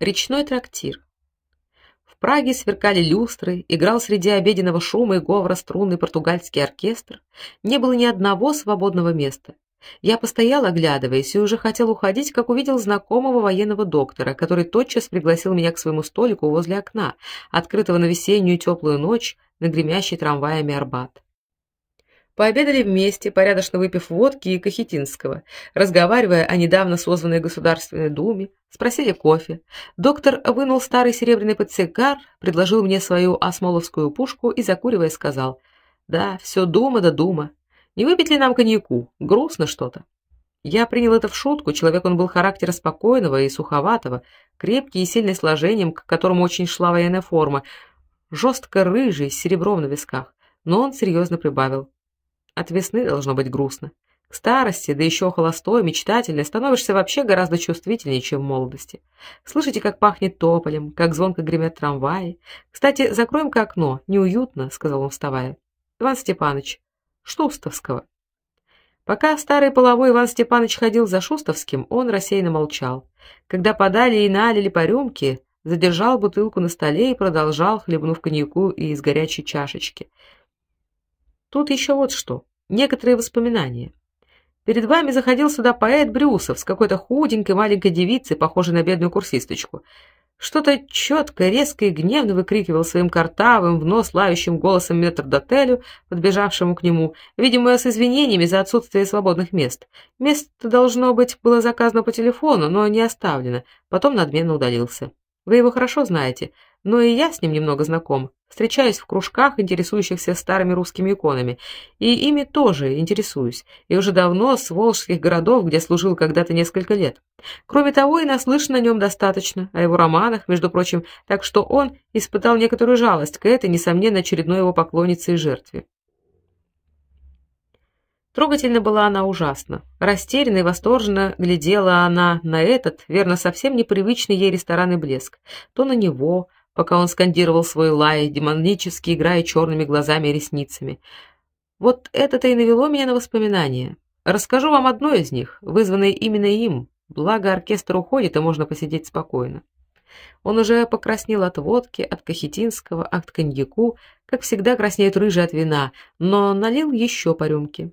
Речной трактир. В Праге сверкали люстры, играл среди обеденного шума и говора струнный португальский оркестр. Не было ни одного свободного места. Я постоял, оглядываясь, и уже хотел уходить, как увидел знакомого военного доктора, который тотчас пригласил меня к своему столику возле окна, открытого на весеннюю теплую ночь на гремящий трамваями Арбат. Пообедали вместе, порядочно выпив водки и кахетинского, разговаривая о недавно созванной Государственной Думе, спросили кофе. Доктор вынул старый серебряный портсигар, предложил мне свою осмоловскую пушку и закуривая сказал: "Да, все дума да дума. Не выпить ли нам коньяку? Грустно что-то". Я принял это в шутку, человек он был характера спокойного и суховатого, крепкий и сильный сложением, к которому очень шла военная форма, жестко рыжий, с серебром на висках. Но он серьезно прибавил: от весны должно быть грустно. К старости, да еще холостой, мечтательный, становишься вообще гораздо чувствительнее, чем в молодости. Слышите, как пахнет тополем, как звонко гремят трамваи. Кстати, закроем-ка окно, неуютно, сказал он, вставая. Иван Степанович, Шустовского. Пока старый половой Иван Степанович ходил за Шустовским, он рассеянно молчал. Когда подали и налили по рюмке, задержал бутылку на столе и продолжал, хлебнув коньяку из горячей чашечки. Тут еще вот что. Некоторые воспоминания. Перед вами заходил сюда поэт Брюсов с какой-то худенькой маленькой девицей, похожей на бедную курсисточку. Что-то четко, резко и гневно выкрикивал своим картавым, в нос лающим голосом метрдотелю, подбежавшему к нему, видимо, с извинениями за отсутствие свободных мест. Место должно быть было заказано по телефону, но не оставлено. Потом надменно удалился. Вы его хорошо знаете, но и я с ним немного знаком. Встречаюсь в кружках, интересующихся старыми русскими иконами, и ими тоже интересуюсь, и уже давно с волжских городов, где служил когда-то несколько лет. Кроме того, и наслышан о нем достаточно, о его романах, между прочим, так что он испытал некоторую жалость к этой, несомненно, очередной его поклоннице и жертве. Трогательно была она ужасно. Растерянно и восторженно глядела она на этот, верно, совсем непривычный ей ресторанный блеск. То на него, пока он скандировал свой лай, демонически играя черными глазами и ресницами. Вот это-то и навело меня на воспоминания. Расскажу вам одно из них, вызванное именно им. Благо оркестр уходит, и можно посидеть спокойно. Он уже покраснел от водки, от кахетинского, от коньяку, как всегда краснеет рыжий от вина, но налил еще по рюмке.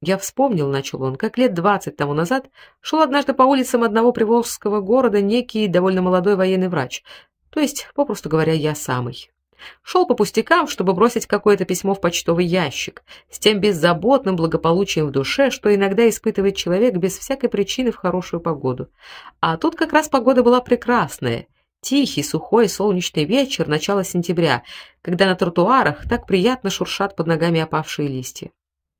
Я вспомнил, начал он, как лет двадцать тому назад шел однажды по улицам одного приволжского города некий довольно молодой военный врач, то есть, попросту говоря, я самый. Шел по пустякам, чтобы бросить какое-то письмо в почтовый ящик, с тем беззаботным благополучием в душе, что иногда испытывает человек без всякой причины в хорошую погоду. А тут как раз погода была прекрасная. Тихий, сухой, солнечный вечер начала сентября, когда на тротуарах так приятно шуршат под ногами опавшие листья.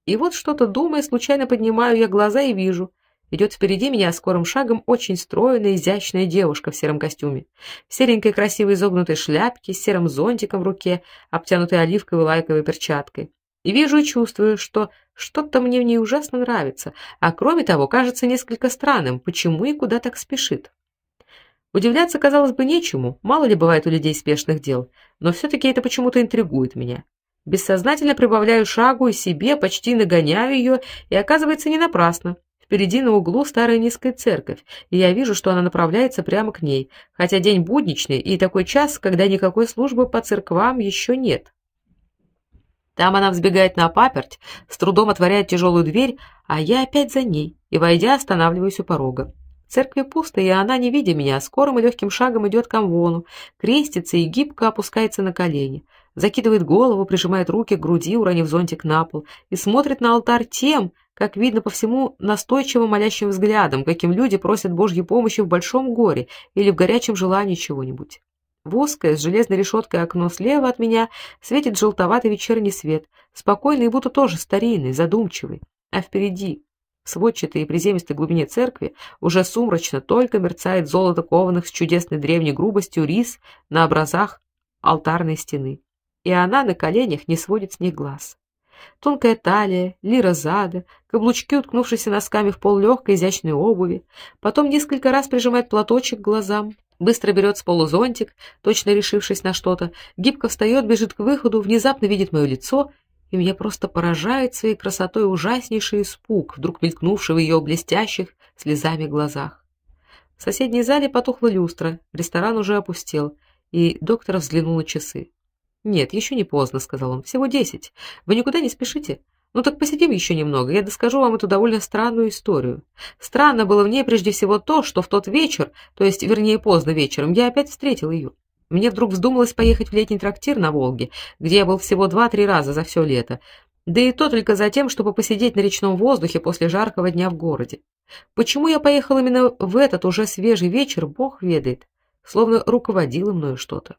И вот что-то думая, случайно поднимаю я глаза и вижу, Идет впереди меня скорым шагом очень стройная, изящная девушка в сером костюме, в серенькой красивой изогнутой шляпке, с серым зонтиком в руке, обтянутой оливковой лайковой перчаткой. И вижу и чувствую, что что-то мне в ней ужасно нравится, а кроме того, кажется несколько странным, почему и куда так спешит. Удивляться, казалось бы, нечему, мало ли бывает у людей спешных дел, но все таки это почему-то интригует меня. Бессознательно прибавляю шагу и себе, почти нагоняю ее, и оказывается не напрасно. Впереди на углу старая низкая церковь, и я вижу, что она направляется прямо к ней, хотя день будничный и такой час, когда никакой службы по церквам еще нет. Там она взбегает на паперть, с трудом отворяет тяжелую дверь, а я опять за ней и войдя останавливаюсь у порога. В церкви пусто, и она, не видя меня, скорым и легким шагом идет к амвону, крестится и гибко опускается на колени, закидывает голову, прижимает руки к груди, уронив зонтик на пол, и смотрит на алтарь тем, как видно по всему, настойчиво молящим взглядом, каким люди просят Божьей помощи в большом горе или в горячем желании чего-нибудь. В узкое с железной решеткой окно слева от меня светит желтоватый вечерний свет, спокойный и будто тоже старинный, задумчивый. А впереди, в сводчатой и приземистой глубине церкви, уже сумрачно только мерцает золото кованых с чудесной древней грубостью рис на образах алтарной стены. И она на коленях не сводит с них глаз тонкая талия, лира зада, каблучки, уткнувшиеся носками в пол легкой изящной обуви, потом несколько раз прижимает платочек к глазам, быстро берет с полу зонтик, точно решившись на что-то, гибко встает, бежит к выходу, внезапно видит мое лицо, и меня просто поражает своей красотой ужаснейший испуг, вдруг мелькнувший в ее блестящих слезами глазах. В соседней зале потухла люстра, ресторан уже опустел, и доктор взглянул на часы. "Нет, еще не поздно", сказал он. "Всего десять. Вы никуда не спешите? Ну так посидим еще немного. Я доскажу вам эту довольно странную историю. Странно было в ней прежде всего то, что в тот вечер, то есть вернее поздно вечером, я опять встретил ее. Мне вдруг вздумалось поехать в летний трактир на Волге, где я был всего два-три раза за все лето. Да и то только за тем, чтобы посидеть на речном воздухе после жаркого дня в городе. Почему я поехал именно в этот уже свежий вечер, Бог ведает. Словно руководило мною что-то.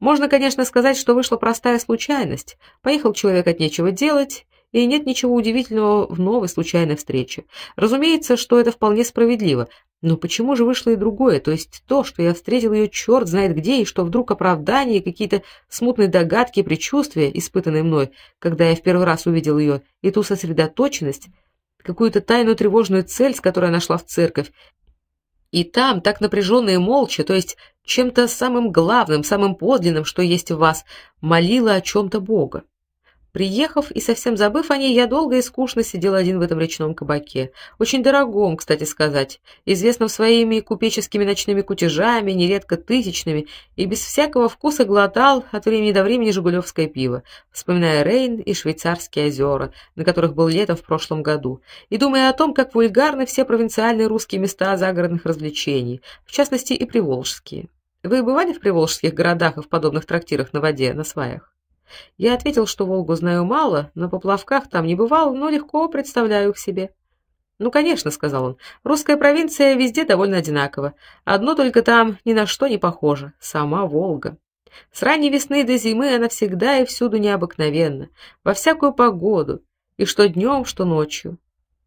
Можно, конечно, сказать, что вышла простая случайность. Поехал человек от нечего делать, и нет ничего удивительного в новой случайной встрече. Разумеется, что это вполне справедливо, но почему же вышло и другое, то есть то, что я встретил ее черт знает где, и что вдруг оправдание, какие-то смутные догадки, предчувствия, испытанные мной, когда я в первый раз увидел ее, и ту сосредоточенность, какую-то тайную тревожную цель, с которой она шла в церковь, и там, так напряженно и молча, то есть чем-то самым главным, самым подлинным, что есть в вас, молила о чем то Бога. Приехав и совсем забыв о ней, я долго и скучно сидел один в этом речном кабаке, очень дорогом, кстати сказать, известном своими купеческими ночными кутежами, нередко тысячными, и без всякого вкуса глотал от времени до времени жигулевское пиво, вспоминая Рейн и швейцарские озера, на которых был летом в прошлом году, и думая о том, как вульгарны все провинциальные русские места загородных развлечений, в частности и приволжские. Вы бывали в приволжских городах и в подобных трактирах на воде, на сваях? Я ответил, что Волгу знаю мало, на поплавках там не бывал, но легко представляю их себе. Ну, конечно, сказал он. Русская провинция везде довольно одинакова. Одно только там ни на что не похоже сама Волга. С ранней весны до зимы она всегда и всюду необыкновенна, во всякую погоду, и что днем, что ночью.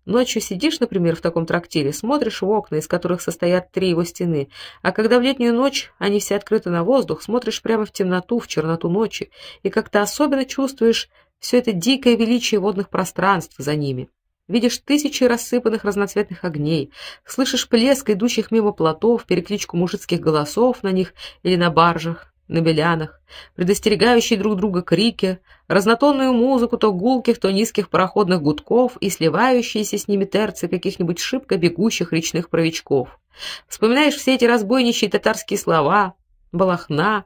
Ночью сидишь, например, в таком трактире, смотришь в окна, из которых состоят три его стены, а когда в летнюю ночь они все открыты на воздух, смотришь прямо в темноту, в черноту ночи, и как-то особенно чувствуешь все это дикое величие водных пространств за ними. Видишь тысячи рассыпанных разноцветных огней, слышишь плеск идущих мимо плотов, перекличку мужицких голосов на них или на баржах, на белянах, предостерегающие друг друга крики, разнотонную музыку то гулких, то низких пароходных гудков и сливающиеся с ними терцы каких-нибудь шибко бегущих речных провичков. Вспоминаешь все эти разбойничьи татарские слова: Балахна,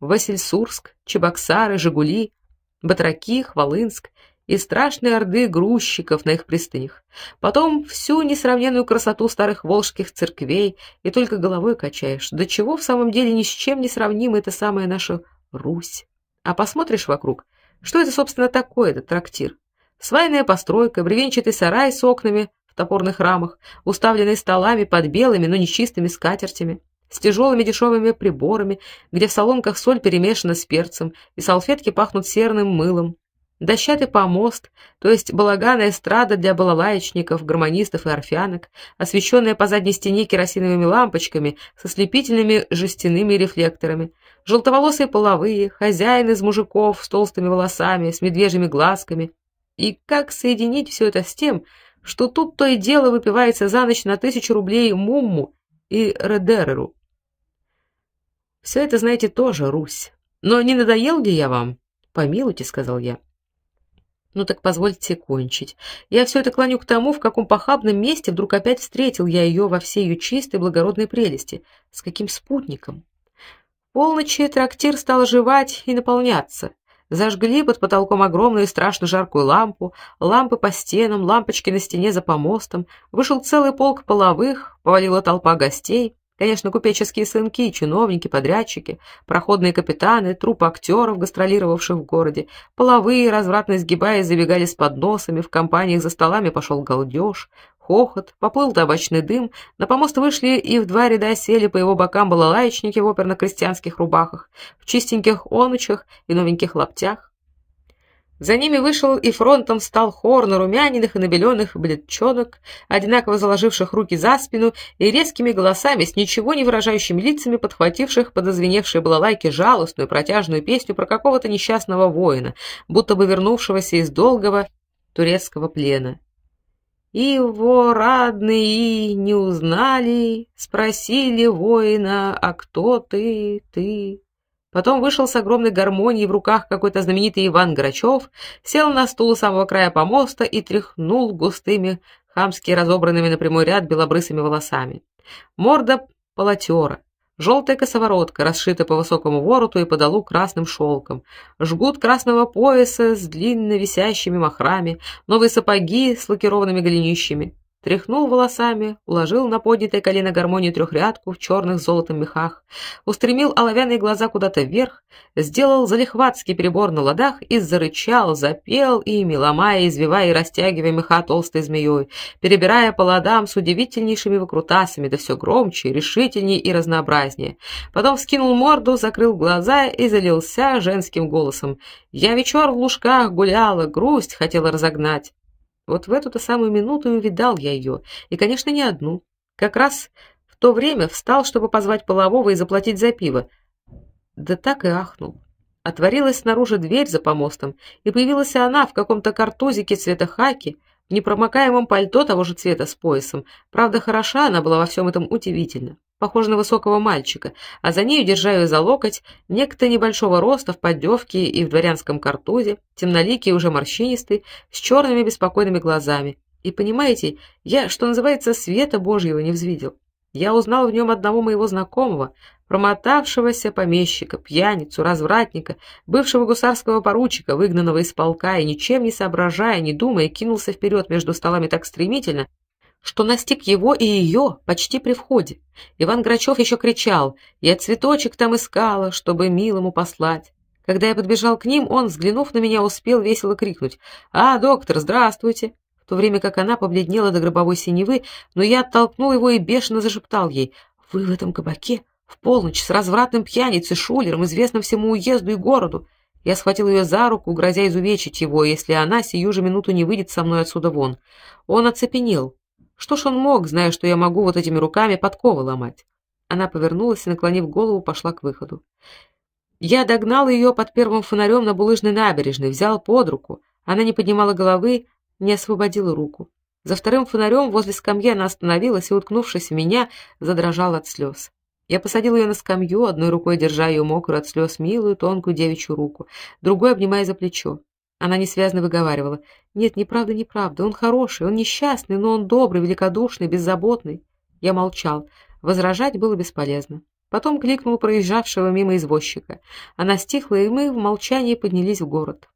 Васильсурск, Чебоксары, Жигули, Батраки, Хвалынск и страшные орды грузчиков на их пристанях. Потом всю несравненную красоту старых волжских церквей, и только головой качаешь. До чего в самом деле ни с чем не сравнима эта самая наша Русь. А посмотришь вокруг, что это собственно такое этот трактир? Свайная постройка, бревенчатый сарай с окнами в топорных рамах, уставленный столами под белыми, но не чистыми скатертями, с тяжелыми дешевыми приборами, где в солонках соль перемешана с перцем, и салфетки пахнут серным мылом, Дощатый помост, то есть балаганная эстрада для балалаечников, гармонистов и орфянок, освещенная по задней стене керосиновыми лампочками со слепительными жестяными рефлекторами, желтоволосые половые, хозяин из мужиков с толстыми волосами, с медвежьими глазками. И как соединить все это с тем, что тут то и дело выпивается за ночь на тысячу рублей мумму и редереру? Все это, знаете, тоже Русь. Но не надоел ли я вам? Помилуйте, сказал я. Ну так позвольте кончить. Я все это клоню к тому, в каком похабном месте вдруг опять встретил я ее во всей ее чистой благородной прелести, с каким спутником. Полночи трактир стал оживать и наполняться. Зажгли под потолком огромную и страшно жаркую лампу, лампы по стенам, лампочки на стене за помостом. Вышел целый полк половых, повалила толпа гостей. Конечно, купеческие сынки, чиновники, подрядчики, проходные капитаны, труппа актеров, гастролировавших в городе, половые, развратно сгибаясь, забегали с подносами, в компаниях за столами пошел галдеж, хохот, поплыл табачный дым, на помост вышли и в два ряда сели по его бокам балалаечники в оперно-крестьянских рубахах, в чистеньких онучах и новеньких лаптях. За ними вышел и фронтом встал хор нарумяненных и набеленных бледчонок, одинаково заложивших руки за спину и резкими голосами с ничего не выражающими лицами подхвативших под озвеневшие балалайки жалостную протяжную песню про какого-то несчастного воина, будто бы вернувшегося из долгого турецкого плена. Его родные не узнали, спросили воина: "А кто ты, ты?" Потом вышел с огромной гармонией в руках какой-то знаменитый Иван Грачев, сел на стул у самого края помоста и тряхнул густыми, хамски разобранными на прямой ряд белобрысыми волосами. Морда полотера, желтая косоворотка, расшита по высокому вороту и подолу красным шелком, жгут красного пояса с длинно висящими махрами, новые сапоги с лакированными голенищами тряхнул волосами, уложил на поднятое колено гармонию трехрядку в черных золотом мехах, устремил оловянные глаза куда-то вверх, сделал залихватский перебор на ладах и зарычал, запел ими, ломая, извивая и растягивая меха толстой змеей, перебирая по ладам с удивительнейшими выкрутасами, да все громче, решительнее и разнообразнее. Потом вскинул морду, закрыл глаза и залился женским голосом. «Я вечер в лужках гуляла, грусть хотела разогнать». Вот в эту-то самую минуту и увидал я ее, и, конечно, не одну. Как раз в то время встал, чтобы позвать полового и заплатить за пиво. Да так и ахнул. Отворилась снаружи дверь за помостом, и появилась она в каком-то картузике цвета хаки, в непромокаемом пальто того же цвета с поясом. Правда, хороша она была во всем этом удивительно похожа на высокого мальчика, а за нею, держа ее за локоть, некто небольшого роста в поддевке и в дворянском картузе, темноликий уже морщинистый, с черными беспокойными глазами. И понимаете, я, что называется, света Божьего не взвидел. Я узнал в нем одного моего знакомого, промотавшегося помещика, пьяницу, развратника, бывшего гусарского поручика, выгнанного из полка и ничем не соображая, не думая, кинулся вперед между столами так стремительно, что настиг его и ее почти при входе. Иван Грачев еще кричал: "Я цветочек там искала, чтобы милому послать". Когда я подбежал к ним, он, взглянув на меня, успел весело крикнуть: "А, доктор, здравствуйте!" В то время как она побледнела до гробовой синевы, но я оттолкнул его и бешено зашептал ей: "Вы в этом кабаке в полночь с развратным пьяницей шулером, известным всему уезду и городу?" Я схватил ее за руку, грозя изувечить его, если она сию же минуту не выйдет со мной отсюда вон. Он оцепенел, что ж он мог, зная, что я могу вот этими руками подковы ломать? Она повернулась и, наклонив голову, пошла к выходу. Я догнал ее под первым фонарем на булыжной набережной, взял под руку. Она не поднимала головы, не освободила руку. За вторым фонарем возле скамьи она остановилась и, уткнувшись в меня, задрожала от слез. Я посадил ее на скамью, одной рукой держа ее мокрую от слез милую тонкую девичью руку, другой обнимая за плечо. Она несвязно выговаривала: "Нет, неправда, неправда. Он хороший, он несчастный, но он добрый, великодушный, беззаботный". Я молчал. Возражать было бесполезно. Потом кликнул проезжавшего мимо извозчика. Она стихла, и мы в молчании поднялись в город.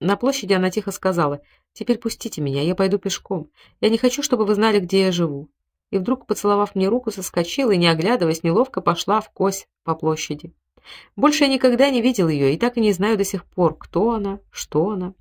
На площади она тихо сказала: "Теперь пустите меня, я пойду пешком. Я не хочу, чтобы вы знали, где я живу". И вдруг, поцеловав мне руку, соскочила и, не оглядываясь, неловко пошла в кось по площади. Больше я никогда не видел ее и так и не знаю до сих пор, кто она, что она.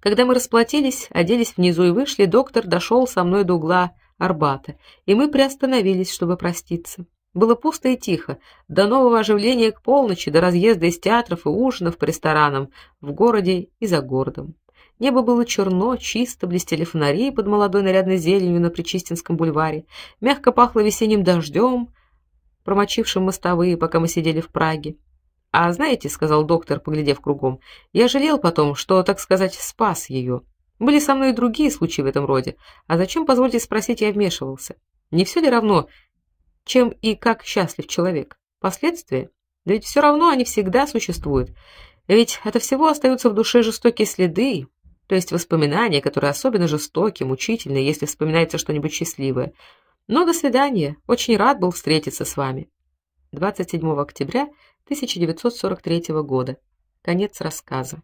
Когда мы расплатились, оделись внизу и вышли, доктор дошел со мной до угла Арбата, и мы приостановились, чтобы проститься. Было пусто и тихо, до нового оживления к полночи, до разъезда из театров и ужинов по ресторанам в городе и за городом. Небо было черно, чисто, блестели фонари под молодой нарядной зеленью на Причистинском бульваре, мягко пахло весенним дождем, промочившим мостовые, пока мы сидели в Праге. А знаете, сказал доктор, поглядев кругом, я жалел потом, что, так сказать, спас ее. Были со мной и другие случаи в этом роде. А зачем, позвольте спросить, я вмешивался? Не все ли равно, чем и как счастлив человек? Последствия? Да ведь все равно они всегда существуют. Ведь это всего остаются в душе жестокие следы, то есть воспоминания, которые особенно жестокие, мучительные, если вспоминается что-нибудь счастливое. Ну, до свидания. Очень рад был встретиться с вами. 27 октября 1943 года. Конец рассказа.